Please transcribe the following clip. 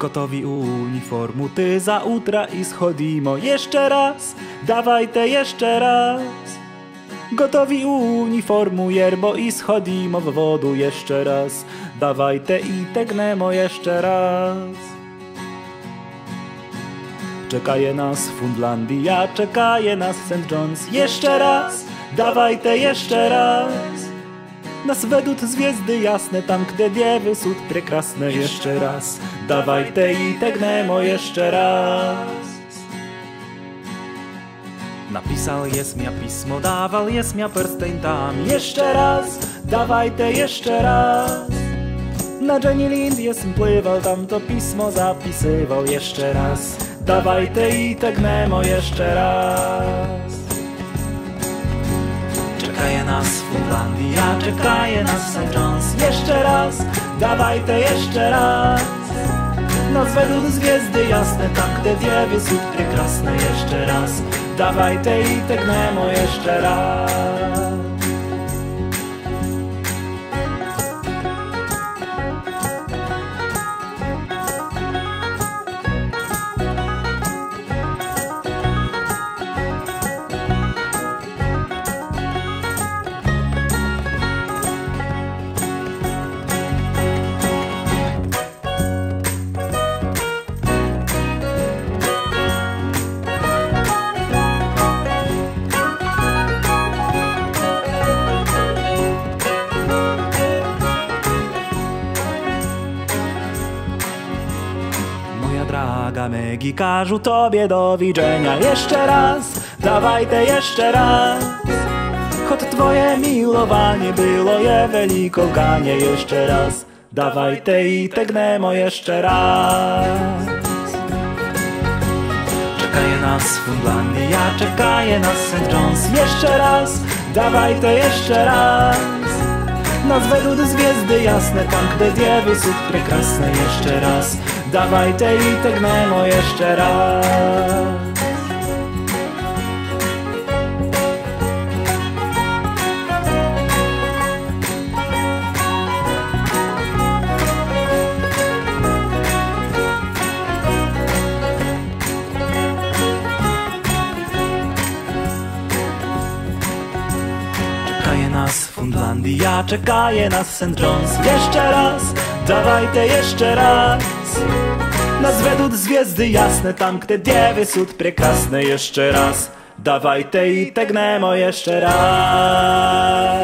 Gotowi uniformu, ty za utra i schodimo. Jeszcze raz, dawajte jeszcze raz. Gotowi uniformu, jerbo i schodimo w wodu. Jeszcze raz Dawajte i tegnemo jeszcze raz. Czekaje nas Fundlandia, czekaje nas St. John's. Jeszcze raz, dawajte jeszcze raz Nas według zwiezdy jasne, tam gdzie diewy sud prekrasne Jeszcze raz, dawajte i tegnemo jeszcze raz. Napisał jest mia pismo, dawał jest mia perstein tam. Jeszcze raz, dawajte jeszcze raz. Na Jenny Lind jest pływał, tam to pismo zapisywał. Jeszcze raz, dawajte i tegnemo jeszcze raz nas. Fundlandia, czekaje nas St. John's Jeszcze raz, dawajte jeszcze raz. Nas według zwiezdy jasne, tam gdzie wiewy cud prekrasne Jeszcze raz, dawajte i tegnemo jeszcze raz Megi, każu tobie do widzenia. Jeszcze raz, dawajte jeszcze raz. Choć twoje miłowanie było je veliko Jeszcze raz, dawajte i tegnemo jeszcze raz. Czekaje nas Fundlandia, czekaje nas St. John's. Jeszcze raz, dawajte jeszcze raz. Nas według zwiezdy jasne, tam gdzie diewy cud prekrasne. Jeszcze raz, dawajte i tegnemo jeszcze raz Fundlandia, czekaje nas St. John's Jeszcze raz, dawajte jeszcze raz Nas według zwiezdy jasne, tam gdzie diewy cud prekrasne Jeszcze raz, dawajte i tegnemo jeszcze raz